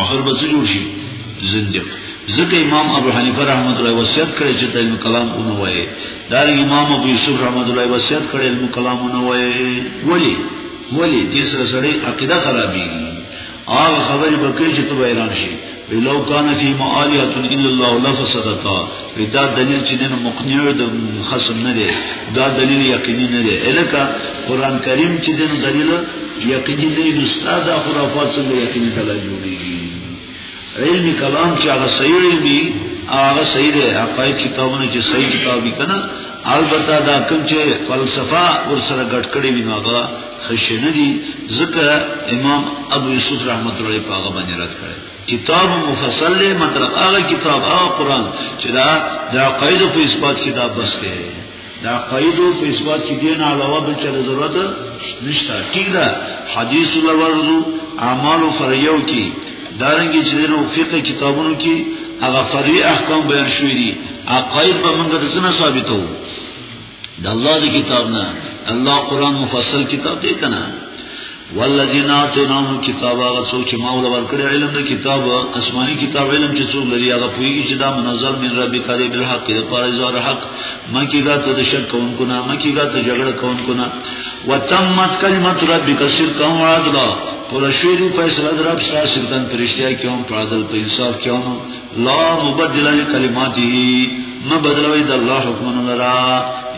اخر به څه جوړ شي زندق ځکه امام ابو حنیفه رحمۃ اللہ وصیت کړی چې علم کلام اونو وایي دا امام ابو یوسف رحمۃ اللہ وصیت کړی علم کلام اونو وایي ولی ولی دې سره سره عقیده خرابېږي هغه خبرې به کوي چې ته به حیران شي وی لو کان فی معالیت الا الله لفسدتا وی دا دلیل چې نه مقنع د خصم نه دی دا دلیل یقیني نه دی الکه قران کریم چې دین دلیل یقیني نه دی استاد خرافات څنګه یقیني کلا جوړیږي علم کلام چې هغه صحیح علمي هغه صحیح دی هغه کتابونه چې صحیح کتابي کنه البته دا کوم چې فلسفه ورسره ګډ کړی وي نو هغه خشنه دي ذکر امام ابو یوسف رحمت الله علیه پاغه باندې رات کړی کتاب مفصل له مطلب هغه کتاب هغه قران چې دا د عقاید په اثبات کې دا بس دی د عقاید په اثبات کې دین علاوه بل څه ضرورت نشته ټیک ده حدیث لورزو اعمال فریو کې دارنګي چې نو فقه کتابونو کې هغه فری احکام بیان شوی دي عقاید به موږ ته څه ثابتو د الله د کتاب نه الله قران مفصل کتاب دی کنه والذین آتیناهم کتاب هغه څوک چې ما ول ورکړی علم د کتاب آسماني کتاب علم چې څوک لري هغه پوهیږي چې دا منظم من ربی کاری بالحق د پاره زار حق مکی دا ته د شک کون کو نه مکی دا ته جګړه کون کو نه وتمت کلمت ربک صدقا وعدلا پر شویدو فیصله در رب سره صدقا پرشتیا کیوم پرادل په انصاف کیوم لا مبدل لکلماته ما بدلوي د الله حکمونه لرا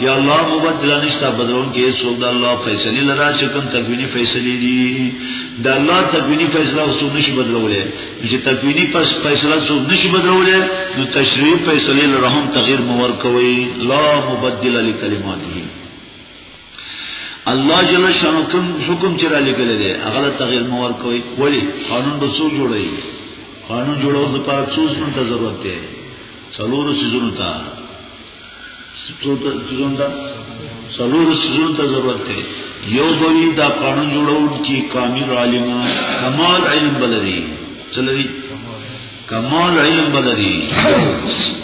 یا الله مبدل نشتا بدلون کې څوک د الله فیصله لرا چې کوم تکوینی فیصله دي د الله تکوینی فیصله اوس نشي بدلولې چې تکوینی پس فیصله څوک نشي بدلولې نو تشریع فیصله لرا هم تغیر مور کوي لا مبدل لکلماته الله جل شانو کوم حکم چې را لګل دي هغه تغیر مور کوي ولی قانون به څو جوړي قانون جوړول د پاره څو څه ته ضرورت دی څلور سيزونو ته څو ته سيزونو ته څلور سيزونو ته ضرورت دی یو بوی دا قانون جوړول چې کامل عالم کمال علم بلري څلوري کمال علم بدلی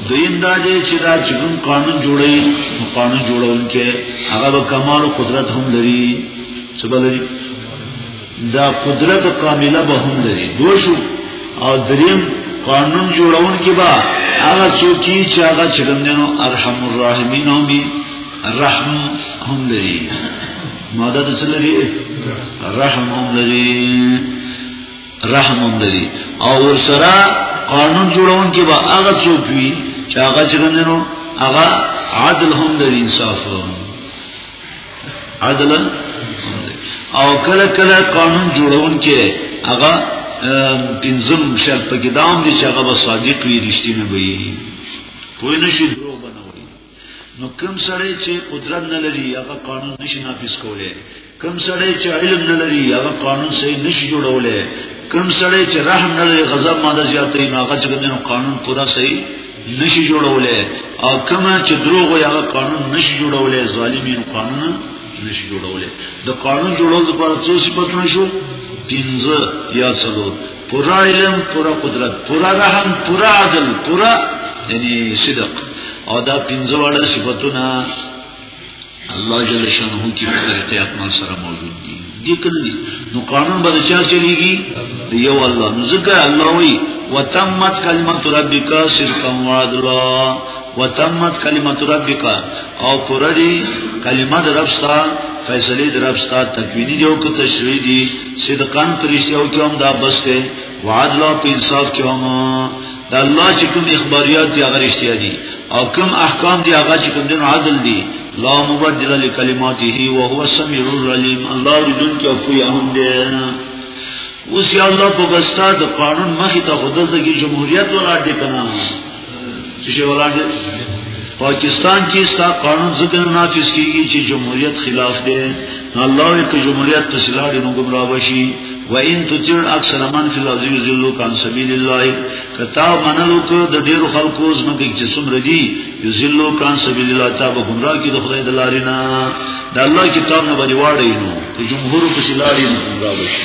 دویم دا دی چې دا چې کوم قانون جوړي نو قانون جوړونکي هغه به کمال او قدرت هم لري څه بلري دا قدرت کامله به هم لري دوشو او دریم قانون جوړونکي با هغه څوک چې هغه چې دنو ارحم الراحمین هم رحم هم لري ماده د څه لري رحم هم لري رحم هم لري او ورسره قانون جوړون کې به هغه څوک وي چې هغه څنګه نو هغه عدل هم لري انصاف عدل او کله کله قانون جوړون کې هغه پنځم شرط کې دام دي چې هغه صادق وي رښتینی وي پوه نشي دروغ بنوي نو کم سړی چې قدرت نه لري هغه قانون نشي نافذ کولای کم سړی چې علم نه لري هغه قانون صحیح نشي جوړولای کم سړی چې رحم نه لري غضب ماده زیاتې نه هغه چې ګنو قانون پورا صحیح نشي جوړولای او کم چې دروغ وي هغه قانون نشي جوړولای ظالمین قانون نشي جوړولای د قانون جوړول لپاره څه صفاتونه شو پنځه یا څلور پورا علم پورا قدرت پورا رحم پورا عدل پورا یعنی صدق او دا پنځه واړه صفاتونه الله جل شانه کی په طریقې اکمل سره موجود دي دي کړل نو قانون به چا چلیږي یو الله نو ذکر الله وی وتمت کلمت ربک صدقا وعدلا وتمت کلمت ربک او پوری کلمت رب ستا فیصله در رب ستا تکوینی دی او که تشریح دی صدقاً پرشتیو کې هم دا بس دی وعدل او انصاف کې هم د الله چې کوم اخباریات دی هغه رښتیا دي او کوم احکام دی هغه چې کوم دین عدل دي لا مبدل لکلماته او هو السمیع العلیم الله رجل کې خو یې هم دی اوس یا الله په بستا د قانون مخې ته خدای د جمهوریت ولاړ دی کنه چې شي ولاندې پاکستان کې ستا قانون ځکه نافذ کیږي چې جمهوریت خلاف دی الله یې ته جمهوریت ته سلاړي نو ګمرا بشي و ان تطيع اکثر من فی الارض یذلوا عن سبیل الله کتا منلو کو د ډیرو خلکو زمکه چې څومره دي یذلوا عن سبیل الله تا به ګمرا کې د خدای د لارې نه د الله کتاب نه باندې واړی نو جمهور په سلاړي نو ګمرا بشي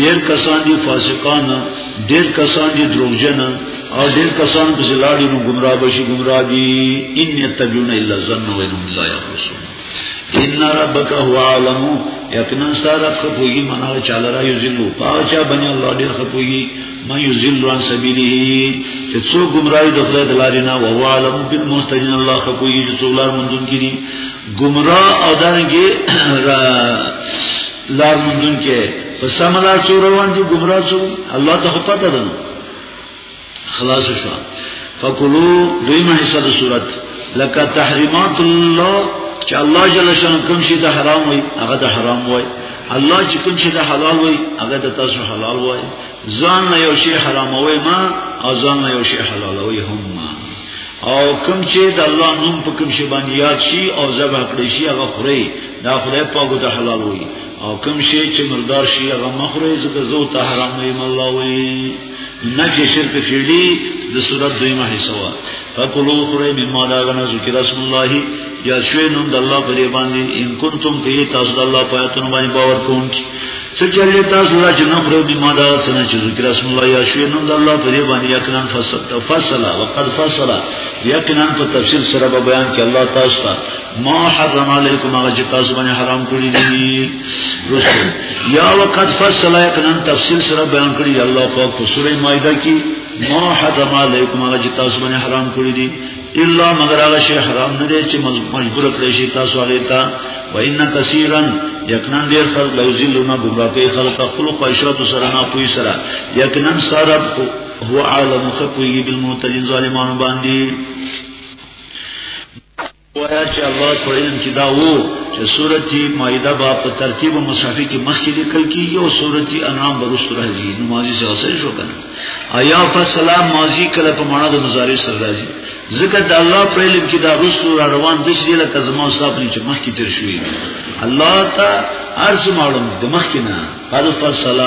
ډیر کسان دي فاسقان ډیر کسان دي دروغجن او ډیر کسان په زلاړي نو گمراه بشي گمراه دي ان يتبعون الا ظن وهم لا يخلصون ان ربك هو عالم یقینا سارت خپوی منا چاله را یذلو پاچا بنی الله ډیر خپوی ما یذل عن سبیله چې څو گمراهی د خدای د لارې نه او عالم بالمستجن الله خپوی چې څو لار مونږ کړي گمراه او دانګي لار مندون کې په سملا کې روان دي ګمراه شو الله ته پته ده خلاص شو فکلو دیمه حصہ د صورت لکه تحریمات الله چې الله جل شانه کوم شي د حرام وي هغه د حرام وي الله چې کوم شي د حلال وي هغه د تاسو حلال وي ځان نه یو شی حراموي ما او ځان نه یو شی حلالوي هم ما او کوم چې د الله نوم په کوم شی باندې یاد شي او ذبح کړی شي هغه خوري دا خدای پاک ته حلال وي او کوم شی چې مردار شي هغه مخوري زکه زو ته حرام وي الله وي نفی شرک فعلی د صورت دویمه حصہ وا فقلو خره مما دا غنا ذکر رسول الله یا شوی نوم د الله په باندې ان کنتم کې تاسو د الله په آیاتونو باندې باور کوئ څه چلې تاسو را چې نه خورو دي ما دا سنه چې ذکر اسم الله یا شوی نو د الله په دې باندې یقینا فصل فصل وقد فصل یقینا په تفصیل سره به بیان کې الله تاسو ته ما حرم علیکم هغه چې تاسو باندې حرام کړی دي رسول یا وقد فصل یقینا تفصیل سره بیان کړی الله پاک په سوره مائده کې ما حرم علیکم هغه چې تاسو باندې حرام کړی دي الا مگر هغه شی حرام نه دی چې مجبور کړی شي تاسو هغه ته وان کثیرا یقینا ډیر خلک لا یذلون گمراه کوي خلک خپل خواهشات سره نه پوي سره یقینا سره هو عالم خفوی بالمعتدین ظالمان باندې وایا چې الله په علم کې دا وو چې سورتي مائده با په ترتیب مصحفي کې مخکې لیکل کیږي او سورتي انعام برست راځي نمازي څه شو کنه ایا فصل ماضی کله په معنا د مضارع سره راځي ځکه د الله په علم کې دا رسل را روان دي چې لکه زما صاحب نه چې مخکې تر شوی الله ته ارز معلوم د مخکې نه قد فصل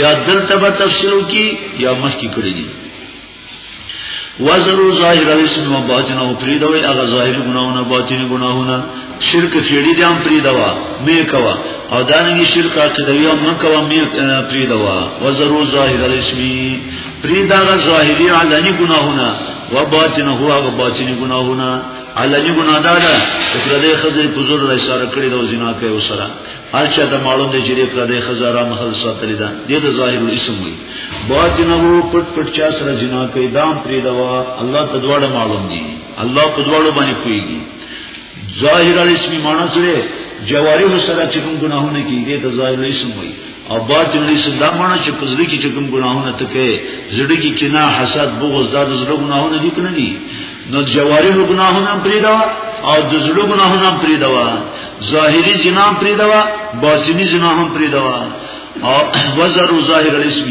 یا دلته به تفصیل کی یا مخکې کړی دي وزرو ظاهر الاسم و باطنه پریدوی اغا ظاهر گناهونه باطنی گناهونه شرک فیړی دې هم پری دوا مې کوا او دانګي شرک عقیدوی هم مکوا مې پری دوا وزرو ظاهر الاسمی پری دا ظاهری علنی گناهونه و باطن هو هغه باطنی گناهونه علنی گناه دا ده چې پر دې خزې پزور را اشاره کړی دا زنا کوي وسره هرچا ته معلوم دی چې پر دې خزې را مخل ساتلی ده دې د ظاهر الاسم وي باطن هو پټ پټ چا سره جنا کوي دام پری دوا الله تدوړ معلوم دی الله په دوړو باندې کوي ظاهر الاسم معنا سره جواری سره چې کوم ګناهونه کیږي ته ظاهر الاسم وایي او باطن الاسم دا معنا چې په ځل کې چې کوم ګناهونه ته کې زړه کې کنا حسد بغض دا د زړه ګناهونه دي کنه دي نو جواری ګناهونه پرې دا او د زړه ګناهونه پرې دا ظاهری جنام پرې دا باطنی جنام پرې دا او وزر ظاهر الاسم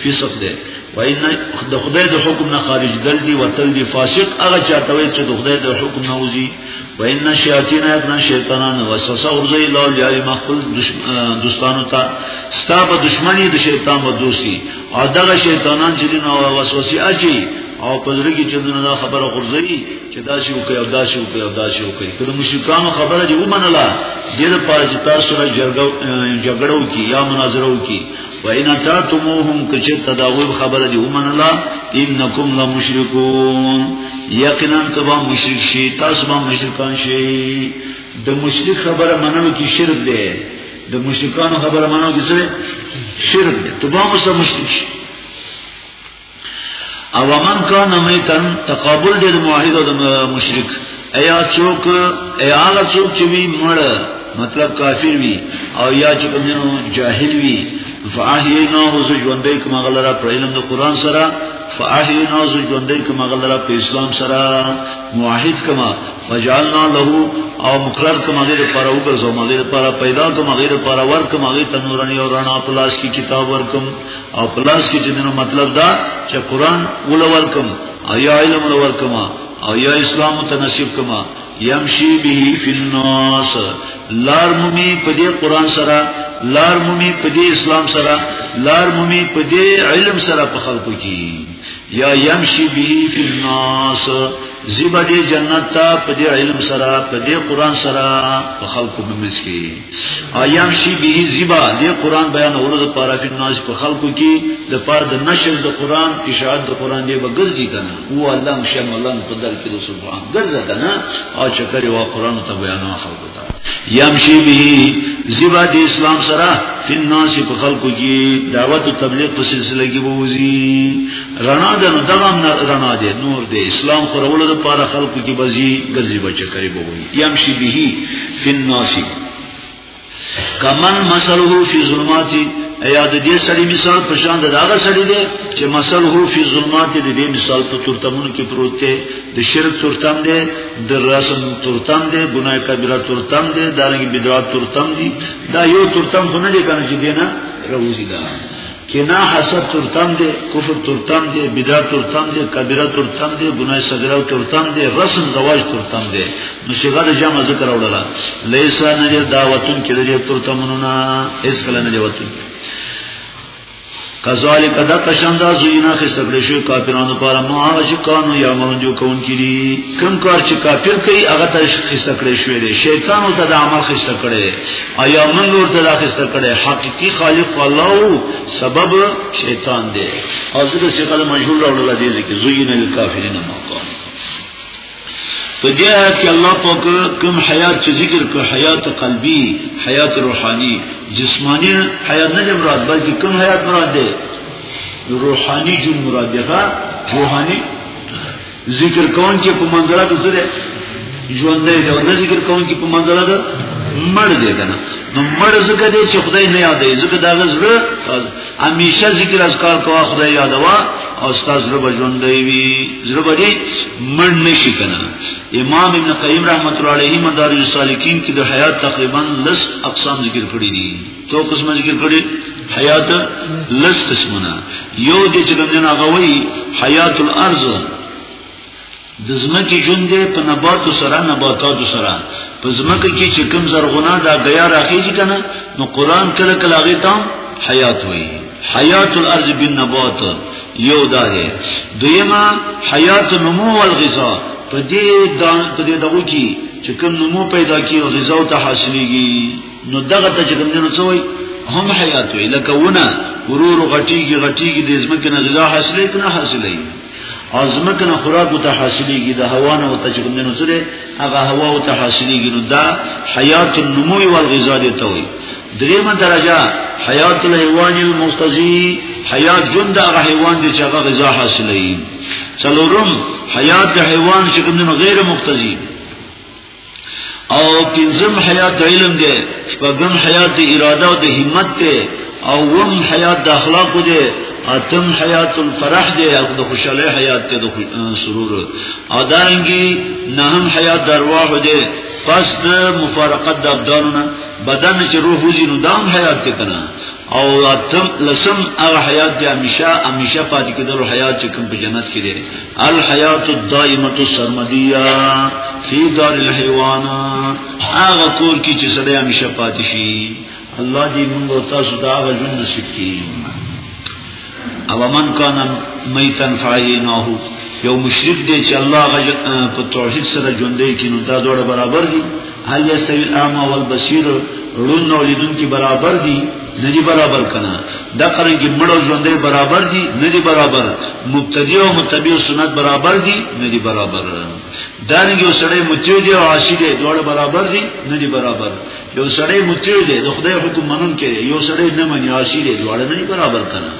فسق دی وای نه د خدای د حکم نه خارج دل دی وتل دی فاسق هغه چاته وای چې د خدای د حکم نه وځي وای نه شیاطین نه شیطانان وسوسه ورځي لا یاري مخفل دوستانو ته ستا په دشمنی د شیطان په دوسی او دغه شیطانان چې دین او وسوسه اچي او پزړه کې چې دنه خبره غورځي چې دا شی وکي او دا شی وکي او دا شی وکي کله مشرکانو خبره دی ومنله دیر پاره چې تاسو سره جګړو کی یا مناظره وکي وان اتاتموهم کچر تداوی خبره دی ومن الله انکم لمشرکون یقینا تبا مشرک شي تاسو به مشرکان شي د مشرک خبره منلو کې شرک دی د مشرکانو خبره منلو کې څه شرک دی تبا مشرک شي او من کان میتن تقابل دې د موحد او د مشرک ایا څوک ایا هغه څوک چې وی مړ مطلب کافر وی او یا چې کومو جاهل وی فاحینا او ژوندې کما غلرا پر علم د قران سره فاحینا او ژوندې کما غلرا په اسلام سره موحد کما فجعلنا له او مقرر کما غیر پر او ګرځو ما غیر پر پیدا کما غیر پر ور کما غیر تنورانی او رڼا پلاش کی کتاب ورکم او پلاس کې چې دنو مطلب دا چې قران ولول کوم او یا علم ولول کوم او یا اسلام تنصیب کوم یمشي به فی الناس لار مومي په دې قران سره لار مومي په دې اسلام سره لار مومي په دې علم سره په خلکو کې یا یمشي به فی الناس زیبا دی جنت تا په دې علم سره په دې قران سره په خلقو بمس کې ایام شی به زیبا دې قران بیان اورو د پاره چې ناز په خلقو کې د پاره د نشر د قران اشاعت د قران دی بغرضی کنه هو الله مشم الله په در کې سبحان ګرځه کنه او چې کړي وا قران ته بیان خلقو یمشي به زیبا د اسلام سره فن ناس په خلکو کې دعوت او تبلیغ په سلسله کې ووزي رڼا د نو دغه رڼا دی نور دی اسلام خورولو د پاره خلکو کې بزي ګرځي بچ کوي بوي یمشي به فن ناس کمن مسلو فی ظلمات ایا د دې سړي مثال په شان د هغه سړي دی چې مسلو فی ظلمات د دې مثال په ترتمون کې پروت دی د شرک ترتم دی د رسم ترتم دی ګناه کبیره ترتم دی دارنګ بدعت ترتم دی دا یو ترتم خو نه دی کنه چې دینه روزی دا کنا حسد ترتم دی کفر ترتم دی بدعت ترتم دی کبیره ترتم دی ګناه صغیره ترتم دی رسم زواج ترتم دی نو شغه د جامه ذکر وړلا لیسا نه دعوتون کې د ترتمونو نه اس کله نه دی وته کذالک دا قشندا زینا خستکړې شو کافرانو پر ما چې کانو یا مون جو کون کړي کم کار چې کافر کوي هغه ته خستکړې شوې دي شیطان او ته د عمل خستکړې ایا من ور ته خستکړې حقيقي خالق الله سبب شیطان دی او ځکه چې کله مشهور راوړل دي چې زینا للکافرین ما کان په دې آیات کې الله پاک کوم حیات چې ذکر کړ حیات قلبي حیات روحاني جسمانی حیات نه مراد بلکې کوم حیات مراد ده روحاني جون مراد ده روحاني ذکر کون کې په منځره کې سره ژوند دی او نه ذکر کون کې په منځره ده مړ دی کنه نو مړ زکه دی چې خدای نه یادې زکه دا غزړه همیشه ذکر اذکار کوا خدای یادوا او استاد زړه بجوند وی زړه بجې مړ نشي کنه امام ابن قیم رحمت الله علیه مدارج السالکین کې د حیات تقریبا لس اقسام ذکر کړی دي تو قسم ذکر کړی حیات لس قسمونه یو د چې کوم نه غوي حیات الارض د ځمکې ژوند دی په نباتو سره نباتاتو سره په ځمکه کې چې کوم زرغونه دا بیا راخیږي کنه نو قران کله کله هغه ته حیات وایي حیات الارض بالنبات یو دا دی دویمه حیات نمو والغذاء په دې دان په دې دغه کې چې کوم نمو پیدا کیږي غذا ته حاصلېږي نو دغه ته چې کوم دینو څه وایي هم حیات وی لکه ونه ورور غټیږي غټیږي د ځمکې نه غذا حاصلې کنه حاصلې او زمکه نه خوراک او تحصیلیږي د هوا نه او تجربه نه سره هغه هوا او تحصیلیږي نو دا حیات النمو او الغذاء دی ته وي دریمه درجه حیات الحيوان المستزي حیات جون دا حیوان دی چې هغه غذا حاصلوي څلورم حیات د حیوان چې کوم غیر مختزي او پنځم حیات علم دی شپږم حیات اراده او د همت دی او وم حیات د اخلاق دی اتم حیات الفرح دی او د خوشاله حیات ته د سرور او دانګي نهم حیات د ارواح دی پس د مفارقت د ابدانونه بدن چې روح وځي نو دام حیات ته کنه او اتم لسم او حیات دی همیشه همیشه پاتې کېدل حیات چې کوم په جنت کې دی الحیات الدائمه السرمدیه فی دار الحیوان هغه کور کې چې سړی همیشه پاتې شي الله دې موږ تاسو دا غوښنه نصیب کړي او من کان میتن فعیناه یو مشرک دی چې الله غږ په توحید سره ژوندې کینو دا دوړه برابر دي هل یستوی الاعمى والبصیر ړوند او لیدونکي برابر دي نه دي برابر کنه دا قرانګي مړ او ژوندې برابر دي نه دي برابر مبتدی او متبع سنت برابر دي نه دي برابر دا نه یو سړی متیو دی او عاشق دی دوړه برابر دي نه دي برابر یو سړی مطیع دی د خدای حکم منون کې یو سړی نه مني عاصی دی دواړه نه برابر کړه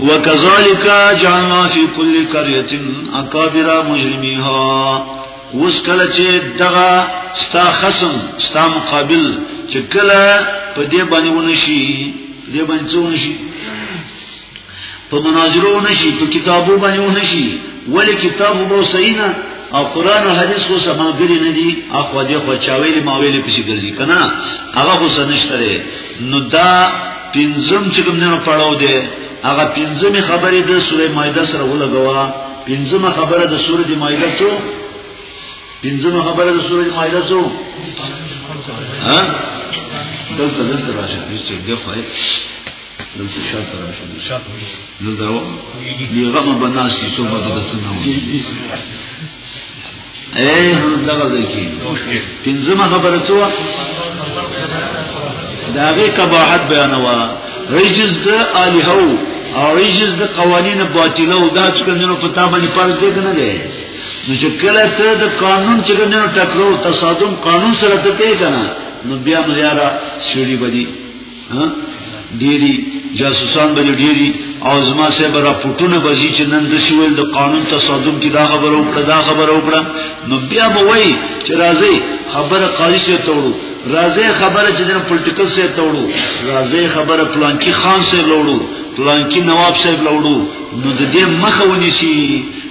وکذالک جعلنا فی کل قريه اکابر مجرمیها اوس کله چې دغه ستا خصم ستا مقابل چې کله په دې باندې ونشي دې باندې ونشي په مناظرو نشي په کتابو باندې نشي ولې کتاب وو صحیح نه او قران او حدیث خو سماګری نه دي اخو دې خو چاویل ما ویل پسې ګرځي کنه هغه خو سنشتره نو دا پنځم چې کوم نه پړاو دی هغه پنځمه خبره د سوره مائده سره ولګوا پنځمه خبره د سوره مائده څو پنځمه خبره د سوره مائده څو ها دلته دلته راشه دې څه دی دلته شاته راشه شاته نو دا دی غم بناسي څو به د څنګه اے هم دغه ځای کې پنځمه خبره څه وه د هغې قباحت بیانوه رجز د الهو او رجز د قوانینو باطله او دا چې کومو په تا باندې فرض دی کنه دی نو چې کله ته د قانون چې کومو ټکرو تصادم قانون سره ته کوي کنه نو بیا مې یاره شړی بدی ډيري جاسوسان به ډيري او زما سه به راپورټونه بزی چې نن د سیول د قانون تصادم کې دا خبره وکړه دا خبره وکړه نو بیا به وای چې راځي خبره قاضي سره توړو راځي خبره چې د پولیټیکل سره توړو راځي خبره پلانکی خان سره لوړو پلانکی نواب سره لوړو نو د دې مخه ونی شي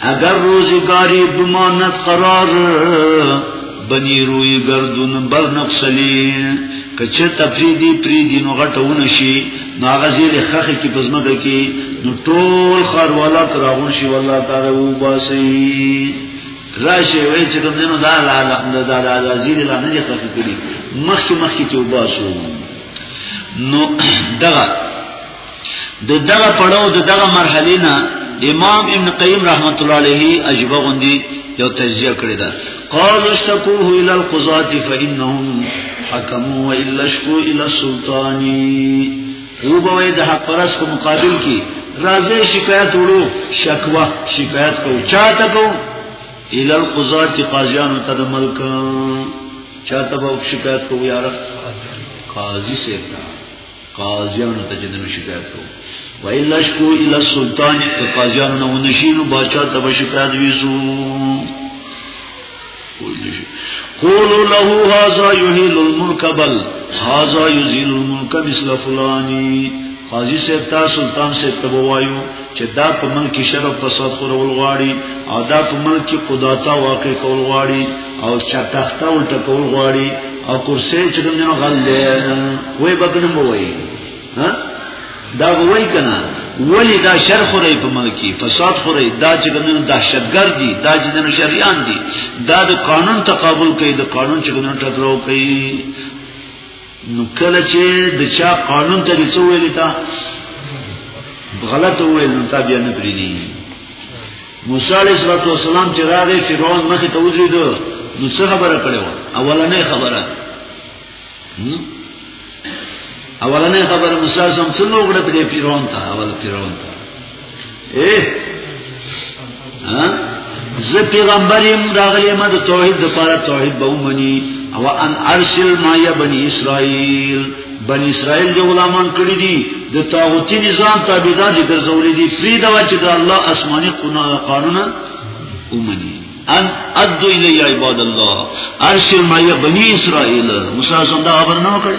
اگر روزگاری بماند قرار بنی روی گردون بر نقصلی که چه تفریدی پریدی نو غټونه شي نو هغه زیر خخه کې پزماګه کې نو ټول خار والا تراغون شي والله تعالی و باسي راشه وای چې کوم دینو دا لا لا دا دا دا زیر لا نه خخه کړی مخکې مخکې ته وباسو نو دغه د دغه پړاو د دغه مرحله نه امام ابن قیم رحمت الله علیه عجب غوندي یو تجزیه کړی دا قال اشتكوه الى القضاة فانهم حكموا والا اشكوا الى السلطان او به د حق پرس په مقابل کې راځي شکایت وړو شکوا شکایت کو چاته کو الى القضاة قاضیان ته د ملک چاته به شکایت کو یاره قاضی سے تا قاضیانو ته چې دنو شکایت کوو و الا شکو الا سلطان که قاضیانو نه ونشینو باچا ته به شکایت ویسو قولو له هذا يهيل الملك بل هذا يزيل الملك مثل فلاني قاضي صاحب تا سلطان صاحب ته وایو چې دا په ملک کې شر او فساد خورول غواړي او دا په ملک کې قدرت واقع کول غواړي او چا تخته الټه کول غواړي او کرسي چې کوم نه غل دی وای بګنه مو وای ها دا وای کنه ولی دا شر خوري په ملک کې فساد خوري دا چې کوم نه دهشتګر دي دا چې نه شریان دي دا د قانون تقابل کوي د قانون چې کوم نه ټکراو کوي نو کله چې د چا قانون ته څه ویل تا غلط ویل نو تا بیا نه پریدي موسی علیه السلام چې راغی فرعون مخ ته ودرېد نو څه خبره کړې و اولنې خبره اولنې خبره موسی سم څه نو غړ پرې فرعون ته اول فرعون ته اے ها زه پیغمبر يم راغلی ما د توحید د پاره توحید به ومني او ان ارسل ما یا بنی اسرائیل بنی اسرائیل دی غلامان کړی دي د طاغوتی نظام تابعدار دي ګرځولې دي فری دا چې د الله آسماني قانون ومني ان ادو الی عباد الله ارسل ما یا بنی اسرائیل موسی څنګه خبر نه وکړي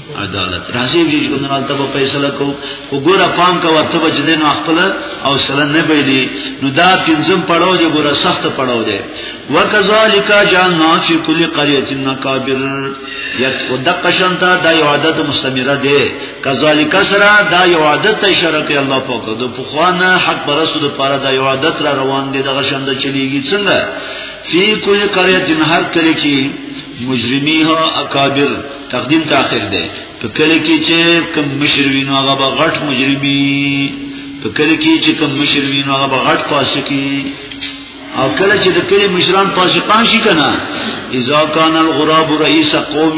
عدالت راځي چې ګنرال ته فیصله کو وګوره پام کا ورته بجدن خپل او سره نه بیلی نو دا پنځم پړاو دی ګوره سخت پړاو دی وکذالک جعلنا فی کل قريه مکابر یک ودق شنتا دا یو عادت مستمره دی کذالک سره دا یو عادت اشاره کوي الله پاک د پخوانه حق پرستو د پاره دا یو عادت را روان دی دغه شنده چلیږي څنګه فی کل قريه هر کلی کی مجرمی ها اکابر تقدیم تاخیر دی په کله کې چې کم مشروین هغه به غټ مجرمی په کله کې چې کم مشروین هغه به غټ فاسقی او کله چې د کلی مشران فاسقان شي کنه اذا کان الغراب رئیس قوم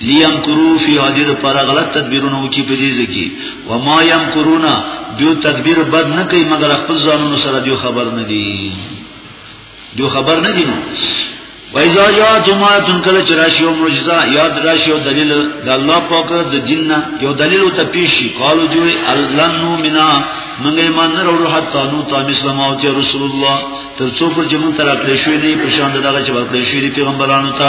لیم کرو فی حدید پر غلط تدبیرونه وکي په دې ځکه و ما یم کرونا دیو تدبیر بد نه کوي مګر خپل ځانونو سره دیو خبر نه دي دیو خبر نه دي نو وایذا یا جماعتن کله چې راشي او معجزه یاد راشي او دلیل د الله پاک د دین یو دلیل او تپیشي قالو جو الله نو منا منګې مان نه وروړو حتی نو تا مسلمان او رسول الله تر څو پر جمون تر خپل شوی نه په شان دغه چې ورکړی شوی دی پیغمبرانو ته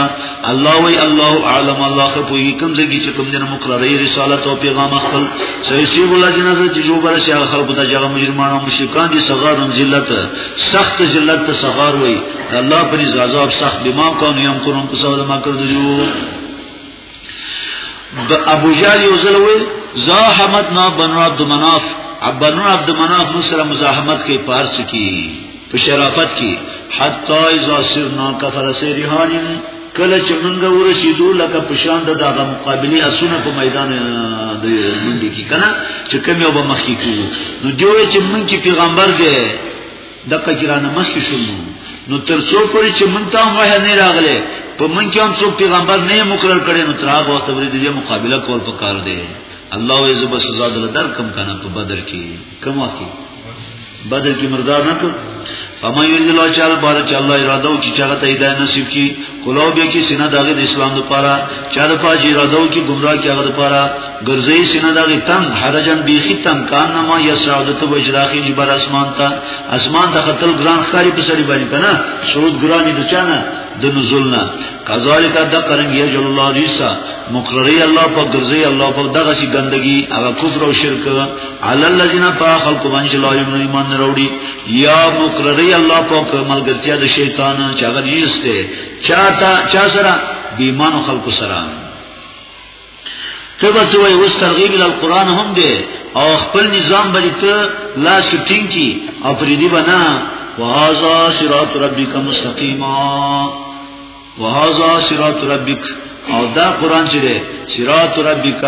الله وی الله اعلم الله خو پوی کوم ځای چې کوم دنه مقرره رسالت او پیغام خپل سیسی ولا جنازه چې جو بر شي خلق ته جګه مجرمان او مشرکان دي صغار ذلت سخت ذلت ته صغار وی الله پر عذاب سخت بما کوم یم کوم په سوال ما کړو د ابو جهل یو ځل ویل زاحمت نا بنو عبد مناف بنو عبد مناف نو سره مزاحمت کې پارچ کی په شرافت کې حتا اذا سرنا کفر سرهان کله چې موږ ورسېدو لکه پشان د دغه مقابله اسونه په میدان د منډي کې کنه چې کوم یو به مخکې کیږي نو دوی چې موږ چې پیغمبر دی د قجرانه مخکې شو نو تر څو پرې چې مونږ ته وه نه راغله په مونږ کې هم څو پیغمبر نه مقرر کړي نو تر هغه وخت پرې دې مقابله کول پکار دی الله یې زب سزا دل در کم کنه په بدر کې کم وخت بدر کې مردار نه کړ فما یذل چل بار چې الله اراده او چې چاغه ته هدایت نصیب کی کلاو بیا کی سینه داغه د اسلام لپاره چا د پاج اراده او کی گمراه کی هغه لپاره ګرځي سینه داغه تم حرجن بیخی تم کان نما یا سعادت و اجراخی جبر اسمان تا اسمان ته قتل ګران خاري په سړي باندې کنه سعود ګرانی د چانه د نزولنا کذالک د قرن یج الله ریسا مقرری الله په ګرځي الله په دغه شي ګندګي هغه کفر او شرک علی الذین فاخل کومن چې لا یمن ایمان نه وروړي یا مقرری الله پاک ملګرتیا د شیطان چې هغه نیسته چاته چا سره بیمان خلق سره ته بس وای اوس ترغیب ال قران هم دی او خپل نظام باندې ته لا شټینګ کی او پریدي بنا وهذا صراط ربک مستقیما وهذا صراط ربک او دا قران چې دی صراط ربک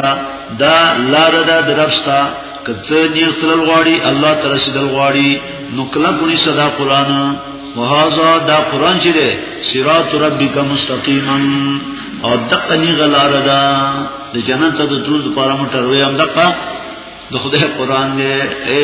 دا لار ده درفستا کته دې خپل غواړي الله تعالی سیدل غواړي نو کله کونی صدا قران وهذا دا قران چې دی صراط ربک مستقیما او دقه نی غلار ده د جنت ته د تلو لپاره مو ټروي هم دقه د خدای قران دی اے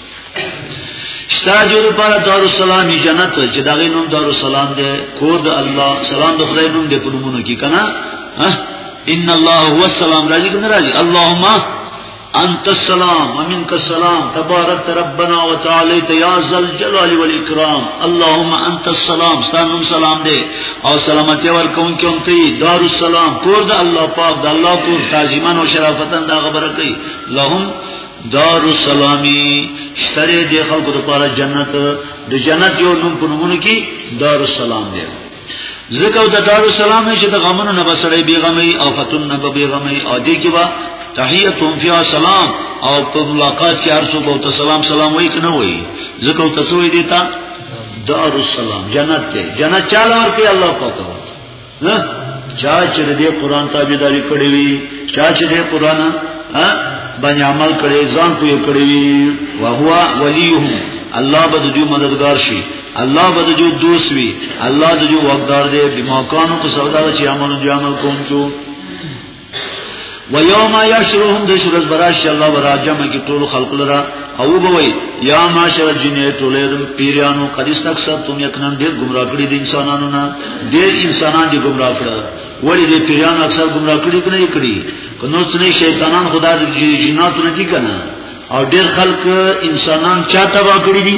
شتا جو لپاره دار السلام جنت چې دا غي نوم دار السلام دی کور د الله سلام د خدای نوم دی په نومونو کې کنه ان الله هو السلام راځي کنه راځي اللهم انت السلام ومنك السلام تبارك ربنا وتعالى يا ذا الجلال والاكرام اللهم انت السلام ستاسو سلام دی او سلامتی ورکون کوم ته دار السلام کور د الله پاک د الله کور تعظیمن او شرافتن دا خبره کوي لهم دار السلامی شتره دی خلکو د پاره جنت د جنت یو نوم په نومونو کې دار السلام دی ذکر د دار السلام چې د غمونو نه بسړې بیغمې او فتن نه بیغمې او دې کې با تحیتهم فی سلام او په ملاقات کې ارسو بو ته سلام سلام وای کنه وای ذکر تاسو یې دیتا دار السلام جنت ته جنت چاله ورته الله پاک نه چا چې دې قران تابعداري کړې وي چا چې دې قران ها باندې عمل کړي ځان پوي کړی وي او هو وليهم الله به دې مددگار شي الله به دې دوست وي الله دې وقدار دې بما کانو کو سودا چې عمل دې عمل کوونکو و یوم یشرهم د شرز براش الله برا جمع کی ټول خلق لرا او بوي یا معاشر جنې ټول پیرانو قدیس تک سب تم یکنن ډیر گمراه کړی د انسانانو نه ډیر انسانان دي گمراه کړل ولی دې پیران اکثر گمراه کړی کنه یې کړی کنو څنګه شیطانان خدا د جناتو نه دي کنه او ډیر خلک انسانان چا تبا کړی دي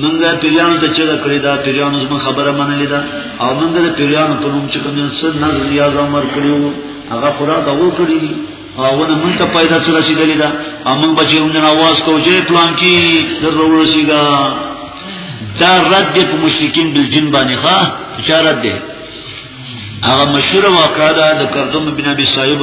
منګه پیریانو ته چیرې کړی دا پیریانو زموږ خبره منلې ده او منګه د پیریانو په نوم چې کوم څه نظر یا زمر کړیو هغه خورا دا و کړی دي او ونه مونږ ته پیدا سره رسیدلې ده او مونږ بچی مونږ نه आवाज کو چې پلان کې در ورسیږه دا رد دې په مشرکین بل جن باندې ښا اشاره ده هغه مشهور واقعا ده د کردوم بن ابي صاحب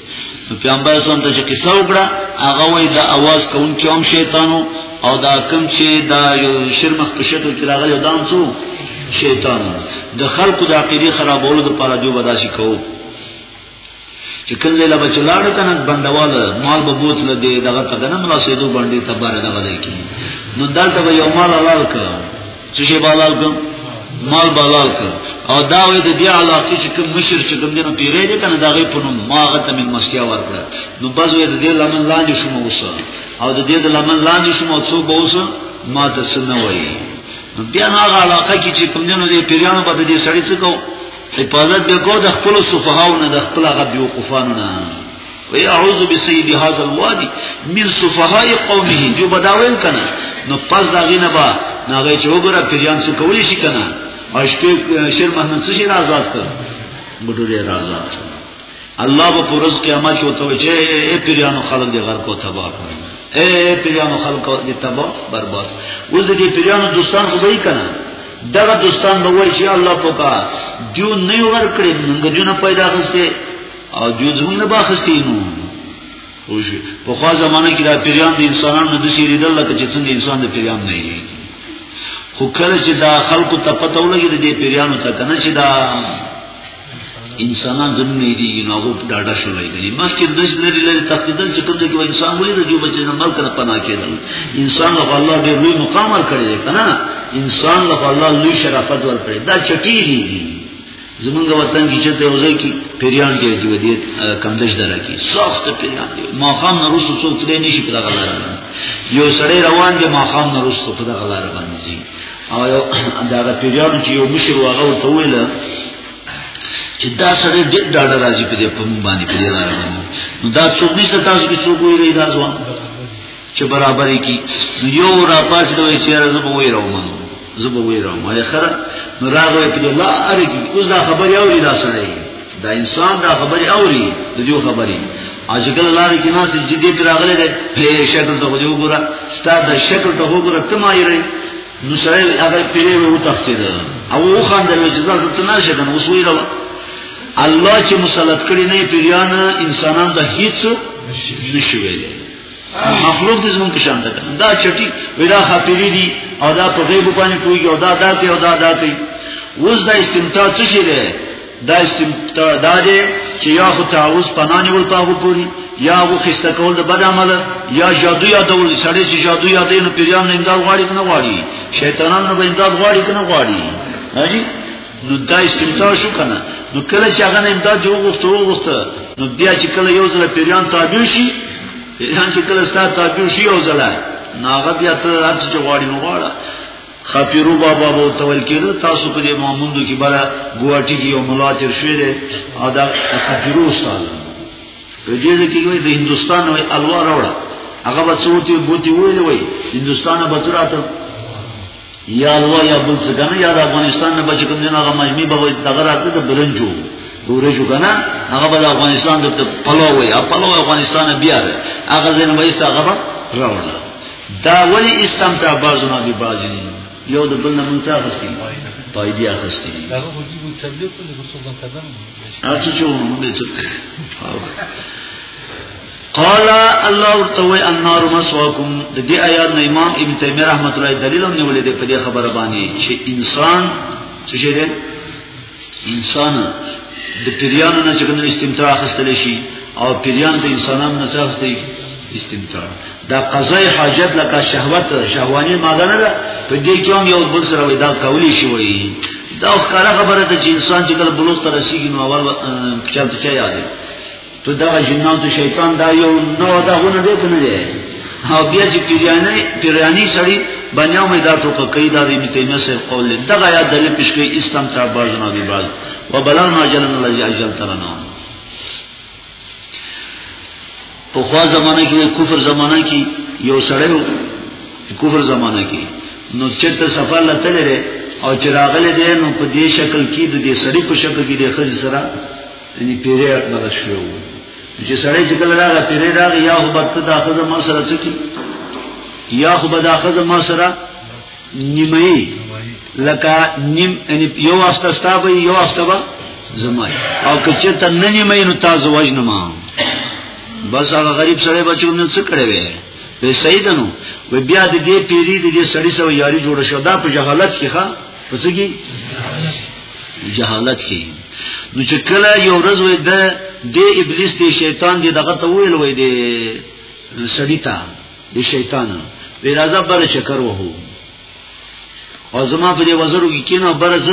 نو پیغمبر اسلام ته چې قصه وکړه هغه وای دا आवाज کوم کې هم شیطانو او دا کوم چې دا یو شرمخ په شتو کې راغلی دا هم څو شیطان د خلکو د عقیده خرابولو لپاره دی وداشي کوو چې کله لا بچلاړ کنه بندوال مال به بوت نه دی دغه ته نه مناسبو باندې تبار دغه دی کی نو دلته یو مال لاله کړ څه شي بالال کوم مال بالال کړ او دا وې د دې علاقې چې کوم مشر چې کوم دینو پیری دي کنه دا غي په نوم ماغه ته من مستیا ورکړه نو بس وې د دې لمن لاندې شوم اوسه او د دې د لمن لاندې شوم او څو به اوسه ما ته سنه وایي نو بیا هغه علاقه کې چې کوم دینو دې پیریانو په دې سړی څه کو حفاظت به کو د خپل صفهاو نه د خپل غبي وقفانو نه وی اعوذ بسید هذا الوادی من صفهاء قومه جو بداوین کنه نو پس دا غینه با ناغه چې وګره پیران څه کولی شي کنه او شپې شیر محمد څه شي آزاد کړ بډو دې آزاد کړ الله په پرز قیامت کې وته چې اے پیرانو خلک دې غر کو تباہ کړ اے پیرانو خلک دې تباہ برباد اوس دې پیرانو دوستان خو به کنه دغه دوستان به وایي چې الله پوکا جو نه ور کړې موږ جو نه پیدا غسته او جود هم نه باخستی نو خوشی په خوا زمانه کې دا پیریان د انسانانو د شي لیدل لکه چې څنګه انسان د پیریان نه یي خو کله چې دا خلکو ته پته ولګي د دې پیریانو ته کنه چې دا انسانان زموږ نه دي نو هغه ډاډه شولای دي مخکې د دې لري لري تقدیدل چې کوم ځای انسان ولې د جو بچي نه ملک نه پناه کېدل انسان له الله ډېر لوی مقام ورکړي کنه انسان له الله لوی شرافت ورکړي دا چټي دي زمونږ وطن کې چې ته وځي کې پیریان کې دی ودی کندش دره کې سخت پیریان دی ما خام نه رسو څو تلې نشي په دغه لار یو سړی روان دی ما خام نه رسو په دغه لار باندې او یو دغه پیریان چې یو مشر واغه ورته ویل چې دا سړی ډېر ډاډه راځي په دې په مونږ باندې په دې لار باندې نو دا څوک نشته تاسو کې څوک ویری دا ځوان چې برابرې کی یو را پاس دوی چې زه به وې راوم زه به وې راوم هغه خره نو راغوي په الله ارګي اوس دا خبر یو لا سړی دا انسان دا خبر اوري د دې خبرې اجګل لارې کې ناس جدي پر راغله ده په شکل ته وځو ګره ستاد د شکل ته وګره ته ما یې نو سره هغه پیری وو تخصید او خان د اجازه ته نه شګن اوس وی راو الله چې مسلط کړی نه پیریان انسانان د هیڅ نشوي مخلوق دې زمون په شان ده دا چټي ودا خاطري دي او دا په غیب باندې کوي او دا داتي او دا داتي وز دا استمتاع څه شي ده دا استمتاع دا دي چې یا خو تعوذ پنانه ول پاغو پوری یا غو خسته کول د بد عمل یا جادو یا دول سړی چې جادو یا دین پیران نه امداد غواړي کنه غواړي شیطانان نه امداد غواړي کنه غواړي هاجی نو دا استمتاع شو کنه نو کله چې هغه امداد یو غوښته و غوښته نو بیا چې کله یو ځل پیران تابع شي پیران چې کله ستا تابع شي یو ځل نو هغه بیا ته هر څه غواړي نو غواړه خفیرو بابا بو تول کېدو تاسو په دې ماموندو کې بره ګواټي کې یو ملاتر شوی دی او دا خفیرو استاد په دې کې وي د هندستان وي الوا راوړه هغه به څوتي بوتي ویل وي هندستان به تراته یا الوا یا بل څه کنه یا د افغانستان نه بچ کوم جنا غو مجمی به دغه راته د برنجو دوره شو کنه هغه به افغانستان د پلو وي پلو افغانستان بیا ده هغه زین به ایست هغه راوړل دا ولی اسلام ته بازونه دی بازی یو د بل نه مونږ څه اخستین فائدې اخستین دا هغه دی چې څه دې په لور څه ځان کړم هغه چې ومنه دې څه قال الله ورتوي النار مسواكم د دې آیات نه امام ابن تیمیه رحمت الله دلیل هم نیولې ده په دې خبره باندې چې انسان څه شي ده انسان د پیریانو نه څنګه استمتاع اخیستل شي او پیریان د انسانانو نه څخه استمتاع دا قضای حاجت لکه شهوت شهوانی ماده نه ده په دې کې هم یو بل سره وي دا کولی شي وي دا ښکاره خبره ده چې انسان چې کله بلوغ ته رسیږي نو اول چل ته چا یاد تو دغه جنات او شیطان دا یو نو دا غونه دې کنه دی او بیا چې پیرانی پیرانی سړی بنیاو مې دا ټوکه کوي دا دې ته نه سر قول دغه یا دلې پیش کوي اسلام ته باز نه دی باز و بلغنا جلن الذي اجلتنا په خوا زمانه کې کفر زمانه کې یو سړی کفر زمانه کې نو چې ته سفر لته لري او چې راغله دې نو په دې شکل کې د دې سړی په شکل کې د خځې سره یعنی پیری اکمل شوی وو چې سړی چې کله راغی پیری راغی یا خو بد دا خزه ما سره چکی یا خو بد خزه ما سره نیمه لکه نیم یعنی یو واسطه ستابه یو واسطه با زمای او که چې ته نه نیمه نو تاسو وژنه ما بس هغه غریب سړی بچو نو څه کړی وې په سیدنو و بیا د دې پیری د دې سړی سره یاري جوړ شو دا په جهالت کې ښا پس کی جهالت کی نو چې کله یو ورځ وې د د ابلیس دی شیطان دی دغه ته ویل وې دی سړیتا دی شیطان وی راځه بر چکر وهو او زما په دې وزرو کې کینو برز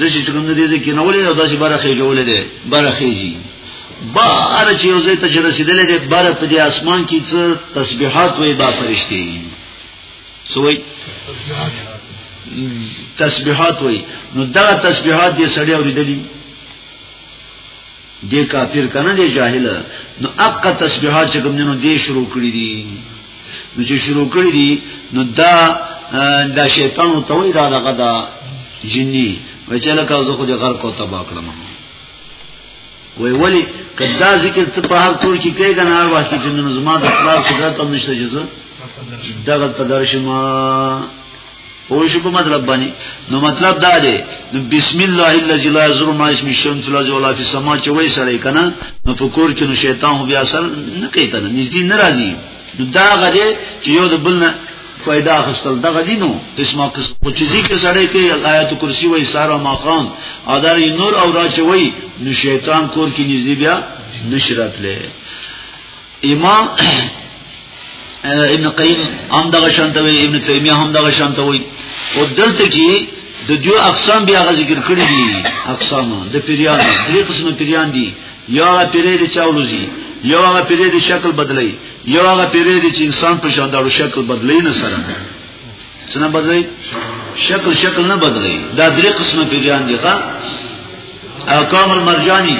د شي چې کوم دې دې کینولې او داسې بار خېجولې دې بار خېجی بار چې یو ځای ته رسیدلې دې بار په دې اسمان کې څه تسبیحات وې با فرشتي سوی تسبیحات وای نو دا تسبیحات دې سړی اوریدلی دې کافر کنه دې جاهل نو اق تسبیحات چې کوم نو دې شروع کړی دي نو چې شروع کړی دي نو دا دا شیطان ته وای دا دغه دا جنی وچاله کا زه خو دې غر کو تبا کړم وی ولی کدا ذکر ته په هر ټول کې کوي کنه هر وخت چې نن زما د خلاص قدرت هم نشته جزو دغه قدر شما پوه شو په مطلب باندې نو مطلب دا دی نو بسم الله الذی لا یضر ما اسم الشمس فی الارض ولا فی السماء چې وای سره کنه نو په کور کې نو شیطان بیا سره نه کوي کنه نږدې ناراضي نو دا غره چې یو د بل نه فائدہ اخستل دغه دینو قسمه قسم خو چې ذکر سره کې آیات کرسی وای سارا ماقام او دا نور او راچوي نو شیطان کور کې نږدې بیا نشرت لې امام ابن قیم هم دغه شانته وی ابن تیمیه هم دغه شانته وی او دلته کې د جو اقسام بیا غ ذکر کړی دي اقسام د پیریان درې قسم پیریان دي یا پیری د چاولوزی یو هغه پیری د شکل بدلی یو هغه پیری دی چې انسان په شاندارو شکل بدلی نه سره څنګه بدلی شکل شکل نه بدلی دا درې قسمه پیریان دي ښا احکام المرجانی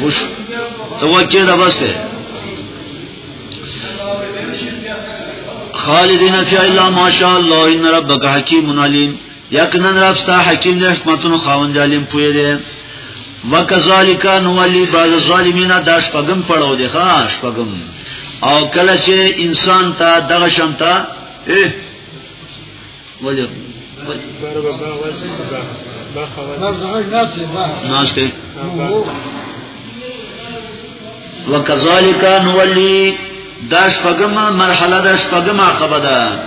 خوش تو وکه دا بس ده خالدین فی الا ماشاء الله ان ربک حکیم علیم یقینا رب ستا حکیم دی حکمتونو خاوند علیم پوی دی وکذالک نولی بعض الظالمین دا شپغم پړو دی ها شپغم او کله چې انسان ته دغه شمتا اه وجه ناشته وکذالک نولی دا شپګما مرحله دا شپګما عقبه ده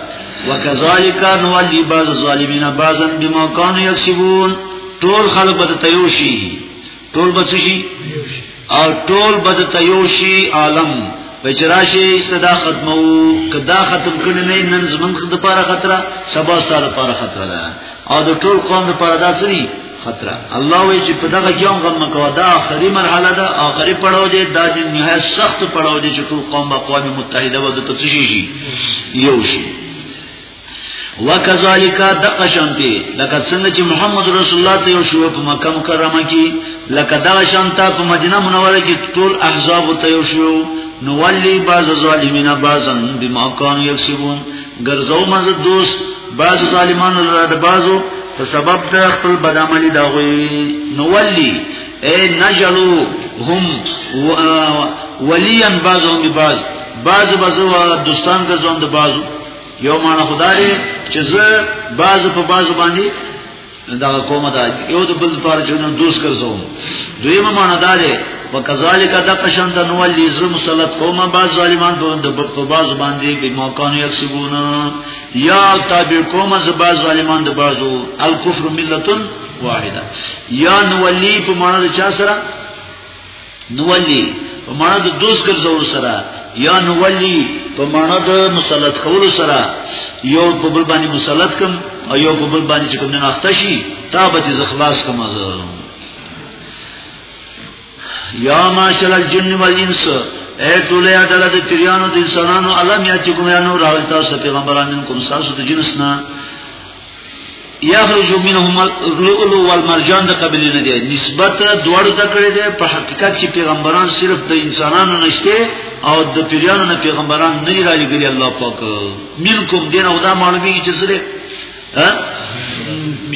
وکذالک نولی بعض الظالمین بعضا بما كانوا یکسبون ټول خلق بد تیوشی ټول بچشی او ټول بد تیوشی عالم پچراشی صدا ختمو کدا ختم کړي نه نن زمونږ د پاره خطر سبا ستاره لپاره خطر ده او د ټول قوم لپاره دا څه خطر الله وی چې په دغه کې هم غم مکو دا اخري مرحله ده اخري پړاو دی دا د نهایت سخت پړاو دی چې ټول قوم اقوام متحده و د تفصیل شي یو شي وکذالک دقشنتی لکه څنګه چې محمد رسول الله ته یو شو په مکه مکرمه کې لکه دا شانتا په مدینه منوره کې ټول احزاب ته یو شو نو ولی بعض ظالمین بعضا بما كانوا یکسبون ګرځو مزه دوست بعض ظالمان لره د بعضو په سبب د خپل بدعملی دا غوي نو ولي اي نجلو هم وليا بعضهم ببعض بعض بعضو دوستان ګرځوم د بعضو یو معنی خدای چې زه بعض په بعض باندې نو دا کومه دا یو د بل پر جنو دوست ګرځو دویمه معنا دا ده وکذالک د قشن د نو لی ظلم صلت کومه بعض ظالمان د په بعض باندې به ما کان یکسبون یا تابع کومه ز بعض ظالمان د بعضو الکفر ملتن واحده یا نو لی په معنا د چا سره نو ولی په معنا د دوست ګرځول سره یا نو ولی په معنا د مسلط کول سره یو په بل باندې مسلط کم او یو په بل باندې چې کوم نه اخته شي تا به چې خلاص کم از یا معاشر الجن والانس اے ټوله اډله د پیرانو د انسانانو علم یا چې کوم یا نو راوي تاسو پیغمبرانو کوم تاسو د جنس نه یخرج منهم اللؤلؤ والمرجان د قبلی نه دی نسبت دوړو ته کړی دی په حقیقت کې پیغمبران صرف د انسانانو نشته او د پیرانو نه پیغمبران نه راځي ګری الله پاک منکم دین او دا معلومی چې سره ها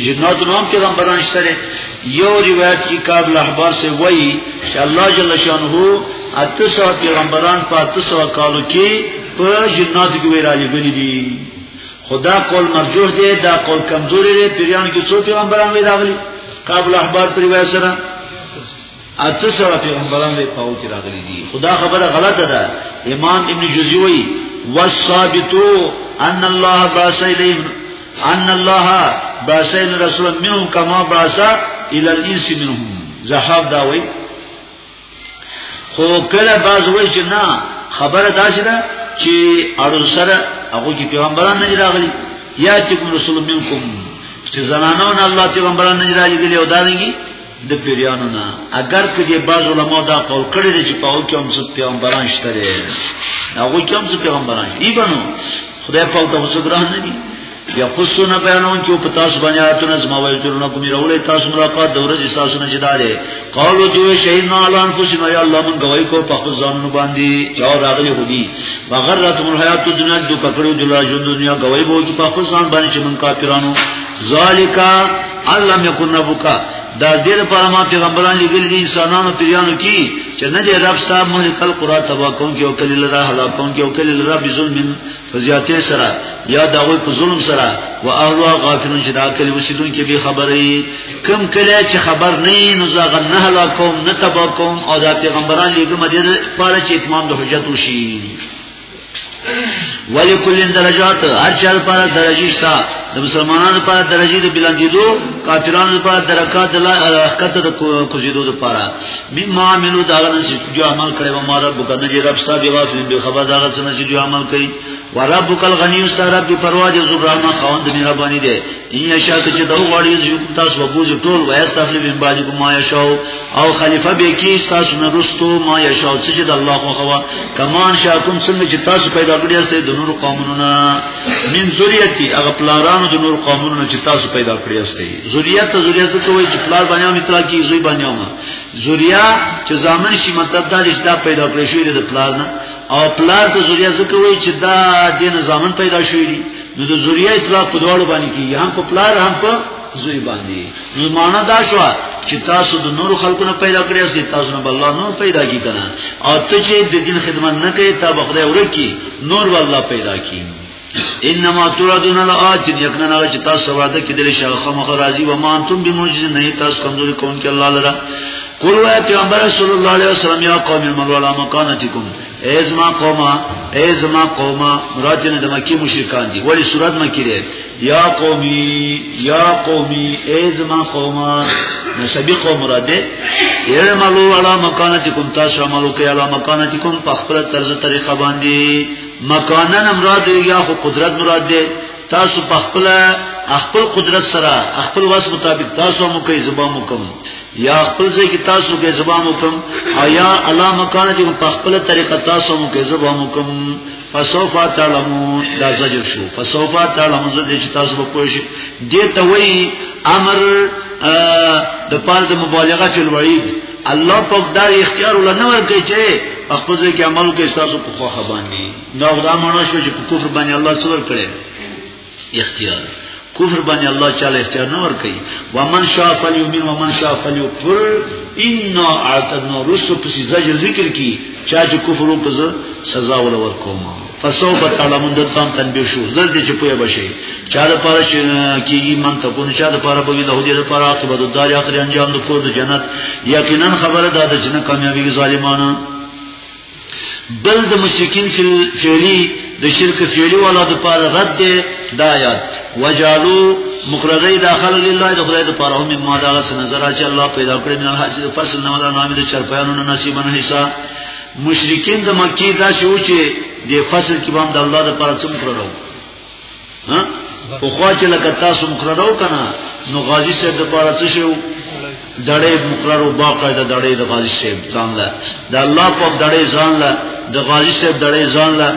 جنات نام پیغمبران شته یو روایت کې قابل احبار سے وایي چې الله جل شانه اته سو پیغمبران په اته سو کالو کې په جنات کې ویراجګل دي خدا قول مرجوح دی دا قول کمزوري دی پیران کې څو پیغمبران وی راغلي قابل احبار پر وای سره اته سره پیغمبران وی پاو کې راغلي دي خدا خبره غلطه ده امام ابن جوزی وی والثابتو ان الله باس الیهم ان الله باس رسول منهم کما باس الى الانس منهم زحاب دا وی خو کله باز وای چې نه خبره داسې ده چې اړو سره هغه چې پیغمبران نه راغلي یا چې کوم رسول منکم چې زنانو نه الله پیغمبران نه راغلي او دا دیږي د پیریانو نه اگر که دې باز علماء دا قول کړی دی چې په او کې هم څه پیغمبران شته هغه کې هم څه پیغمبران شته ای بنو خدای په توسو ګران نه دي یقصون بیانون چې په تاسو باندې آیاتونه زما وایي درنه کوم راولې تاسو ملاقات دوره چې تاسو نه جدا دي قالو جو شهیدنا اعلان کو سم یا الله من گواہی کو په خپل ځانونو باندې چا راغلي هدي وغرت من حیات دنیا د کفرو د ژوند دنیا گواہی وو چې په خپل ځان باندې چې من کافرانو ذالکا الله مې کو نه بوکا دا دې لپاره ما پیغمبران لګل دي انسانانو پیرانو کی چې نه دې رب صاحب مونږ کل قرات تبا کوم کې او کلی لرا هلاکون کې او کلی لرا بظلم فزیاته سره یا دغه په ظلم سره او اهلوا غافلون چې دا کلی وسیدون کې به خبرې کم کله چې خبر نه نو زغه نه هلا کوم نه تبا کوم او دا پیغمبران لګم دې پاره چې اتمام د حجت وشي ولی کلین درجات هر چا لپاره درجه شته د مسلمانانو لپاره درجه د بلندیدو کافرانو لپاره درکات د احکت د کوزیدو لپاره بما عملو دا غنه چې جو عمل کړي و ما رب کنه دې رب ستاسو غافل به خبر دا غنه چې جو عمل کوي و رب کل غنی است رب پرواز زبران خوند مهرباني دي ان شاء الله چې دا غواړي چې تاسو وبوز ټول وای تاسو به باندې کوما یشاو او خلیفہ به کې تاسو نه رستو ما یشاو چې د الله خو خوا کمان شاکم څنګه چې تاسو پیدا کړی استې د نور قومونو نه من ذریتی هغه پلارانو د نور قومونو چې تاسو پیدا کړی استې ذریات ته ذریات ته وایي چې پلار باندې او مترا کې زوی باندې زوریا چې ځامن شي مطلب دا چې دا پیدا کړی شوی د پلار نه او پلار ته زوریا ځکه وایي چې دا د ځامن پیدا شوی دی نو د زوریا اطلاق په دواړو باندې کیږي هم په پلار هم په زوی باندې نو معنا دا شو چې تاسو د نور خلکو نه پیدا کړی اوس تاسو نه الله نور پیدا کی کنه او ته چې د دین خدمت نه کوي تا بخره ورکی نور والله پیدا کی انما ترادون الات یقینا هغه چې تاسو وعده کې دلی شغه خامخ راضي و ما انتم بموجز نه تاسو کمزوري کون کې الله لرا قل و پیغمبر صلی الله علیه وسلم یا قوم المل ولا مکانتکم ایز ما قوما ایز ما قوما مراد نه د مکی مشرکان دي ولی صورت مکی دی یا قومی یا قومی ایز ما قوما نو سبی قوم مراد دی یعملوا علی مکانتکم تاسو عملو کې علی مکانتکم په خپل طرز طریقه باندې مکانن مراد یا خو قدرت مراد دی تاسو په خپل خپل قدرت سره خپل وس مطابق تاسو مو کوي زبا مو کوم یا خپل ځای کې تاسو کې زبا مو کوم او یا الله مکان چې په خپل طریقه تاسو مو کې زبا مو کوم فسوف تعلمون دا زجر شو فسوف تعلمون زده چې تاسو به پوه شئ دې ته وایي امر د پاره د مبالغه فی الوعید الله پاک دا اختیار ولا نه ورکړي چې خپل ځای کې عمل کوي تاسو په خوخه باندې دا خدا مانا شو چې په کفر باندې الله څور کړي اختیار کفر باندې الله تعالی اختیار نه ورکړي ومن شاء فليؤمن ومن شاء فليكفر ان اعتدنا رسل پس زجر ذکر کی چا چې کفر وکړ سزا ور ورکوم فسو په تعالی مونږ د ځان تنبیه شو زر دې چې پوهه بشي چا د پاره چې کیږي من ته کو نه چا د پاره بوي له دې لپاره عاقبت د دار اخر انجام د کور د جنت یقینا خبره ده د جنت کامیابی ظالمانه بل د مشرکین فی فعلی د شرک فعلی والا د پاره رد دی دا یاد وجالو مقرری داخل لله د خدای د پاره هم ما دا غس نظر چې الله پیدا کړی من الحج فصل نه ولا نامه د چرپیانو نه نصیب نه حصہ مشرکین د مکی دا شو چې د فصل کې باندې الله د پاره څوم کړو ها په خوا چې لکه تاسو مقررو کنه نو غازی صاحب د پاره څه شو دړې مقررو باقاعده دړې د غازی صاحب ځان لا د الله په دړې ځان لا د غازی صاحب دړې ځان لا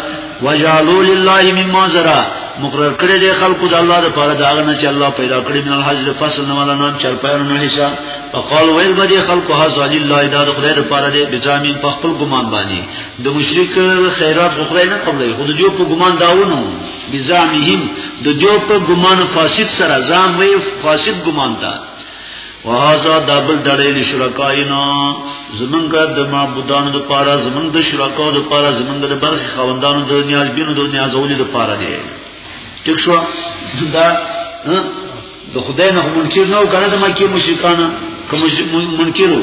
وجعلوا لله مما زرع مقرر کړی دی خلقو د الله لپاره دا غنه چې الله پیدا کړی من الحجر فصل نه ولا نام چر پیانو نه حصہ فقال ویل بدی خلقو هذا لله دا د خدای لپاره دی بزامین په خپل ګمان باندې د مشرک خیرات خو خدای نه قبلې خو د جو په ګمان داونه بزامهم د جو په ګمان فاسد سره ځام وی فاسد ګمان تا وهذا دابل دړیل شرکاینا زمنګ د معبودانو د پاره زمنګ د شرکاو د پاره زمنګ د برخي خوندانو د نیاز بینو د نیاز اولی د پاره دی ټیک شو دا د خدای نه منکر نه وکړه د مکه مشرکان کوم منکرو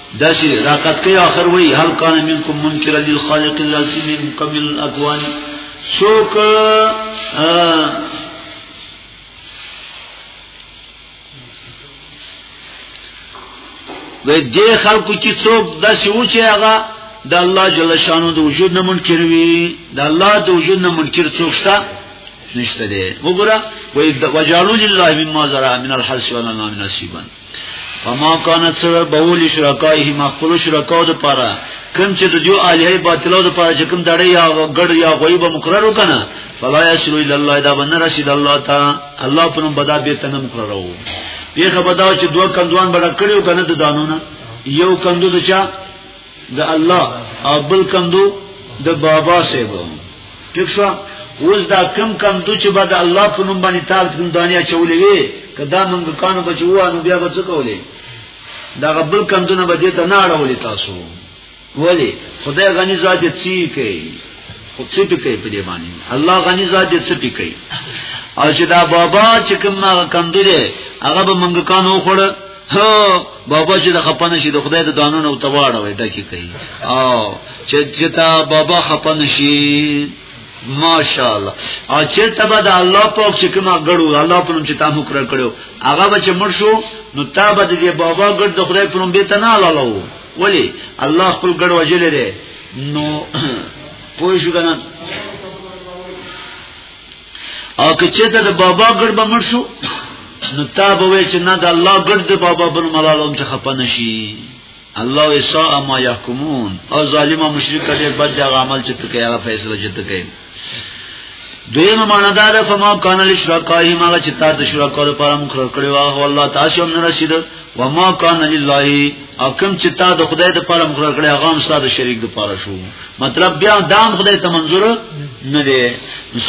داسې راکات کوي اخر وای هل کان منکم منکر للخالق العظیم مکمل الاقوان سوک و دې خلکو چې څوک داسې و چې هغه د الله جل شانو د وجود نه منکر وي د الله د وجود نه منکر څوک شته نشته دی وګوره وجالو لله مما زرع من الحرث والانعام نصيبا فما کانت سره بولی شرکای ما خپل شرکاو د پاره کم چې د دیو الہی باطلو د پاره چې کم دړې یا ګړ یا غیب مقرر وکنه فلا یسلو الا الله دا بن رشید الله تا الله په نوم بدا به تنم مقررو یې خبردار چې دوه کندوان بڑا کړیو کنه د دانونه یو کندو د چا د الله او بل کندو د بابا صاحب ټیک شو اوس دا کم کم دو چې بعد الله په نوم باندې تال کوم دانیا چولې وي کدا مونږ کانو بچو نو بیا به څه کولې دا غبل کم دونه به دې ته نه اړولې تاسو ولی خدای غنی ذات دې چی کوي خو څه پکې په دې باندې الله غنی ذات دې څه پکې او چې دا بابا چې کوم کندره هغه به مونږ کانو خوړ ها بابا چې د خپنه شي د خدای د دانو نو تواړه وي ډکی کوي او چې چې تا بابا خپنه شي ماشاءالله او چې تبا د الله پاک چې کومه غړو الله پرم چې تاسو کړ کړو هغه به چې مړ شو نو تابه د بابا غړ د خدای پرم به تنه لاله وو ولی الله خپل غړ وجل لري نو پوه شو کنه او که چې ته د بابا ګډ به مړ شو نو تا به وې چې نه د الله ګډ د بابا بن ملالوم چې خپه نشي الله یسا ما يحكمون او ظالم او مشرک دې بد د عمل چې ته کوي فیصله چې ته کوي دویم معنا دا ده فما کان لشرکای ما چې تا د شرکا لپاره مخ کړو هغه الله تعالی هم نه رسید وما کان لله او کوم چې تا د خدای د پاره مقرر کړی هغه هم ستاسو شریک د پاره شو مطلب بیا دام خدای ته منظور نه دی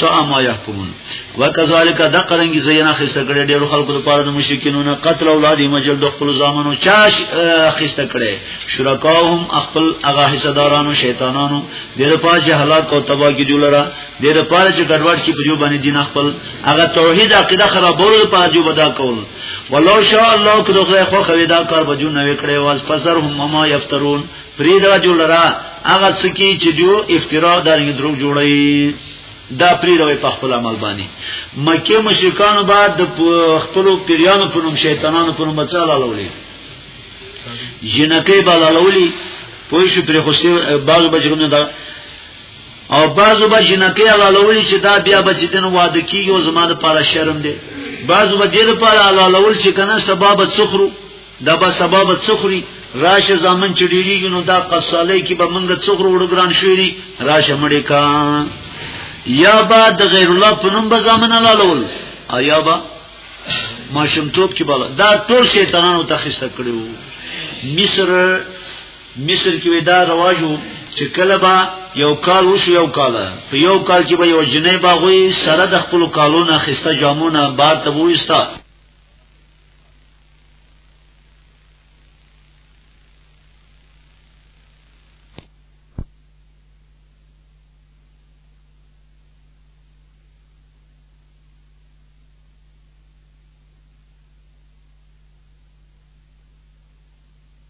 سو ما يحكمون وکذالک د قرنګي زینا خسته کړي ډیرو خلکو د پاره د مشرکینو نه قتل اولاد مجل د خپل زامنو چاش خسته کړي شرکاهم خپل هغه حصدارانو شیطانانو د لپاره چې هلاک او تباہ کی جوړرا د لپاره چې ګډوډ شي په جو باندې دین خپل هغه توحید عقیده خرابول په جو بدا کول ولو شاء الله کله خدای خو خوي دا کار به جون وکړي واز فسر هم ما یفترون پری دا جوړ را هغه څکی چې دیو افترا دا درو جوړي دا پری دا په خپل عمل باندې مکه مشرکان بعد د خپل پیرانو په نوم شیطانانو په نوم بچا لولي جنکه بلالولي پوه شو پر خوشي باغ بجرونه دا او بعضو به جنکی حلالولی چې دا بیا به چې دنو واده کیږي او زما د پاره شرم دی بعضو به دې لپاره حلالول چې کنه سبب څخرو دا به سبب څخري راشه زامن چې ډیریږي نو دا قصاله کې به منګه څخرو وړګران شوی راشه مړې کا یا با د غیر الله په نوم به زامن حلالول او یا با ماشومتوب کې بالا دا ټول شیطانانو تخصص کړو مصر مصر کې ودا رواجو چې کله با یو کال وشو یو کال په یو کال کې به یو جنې باغوي سره د خپل کالونو خسته جامونه بار ته وېستا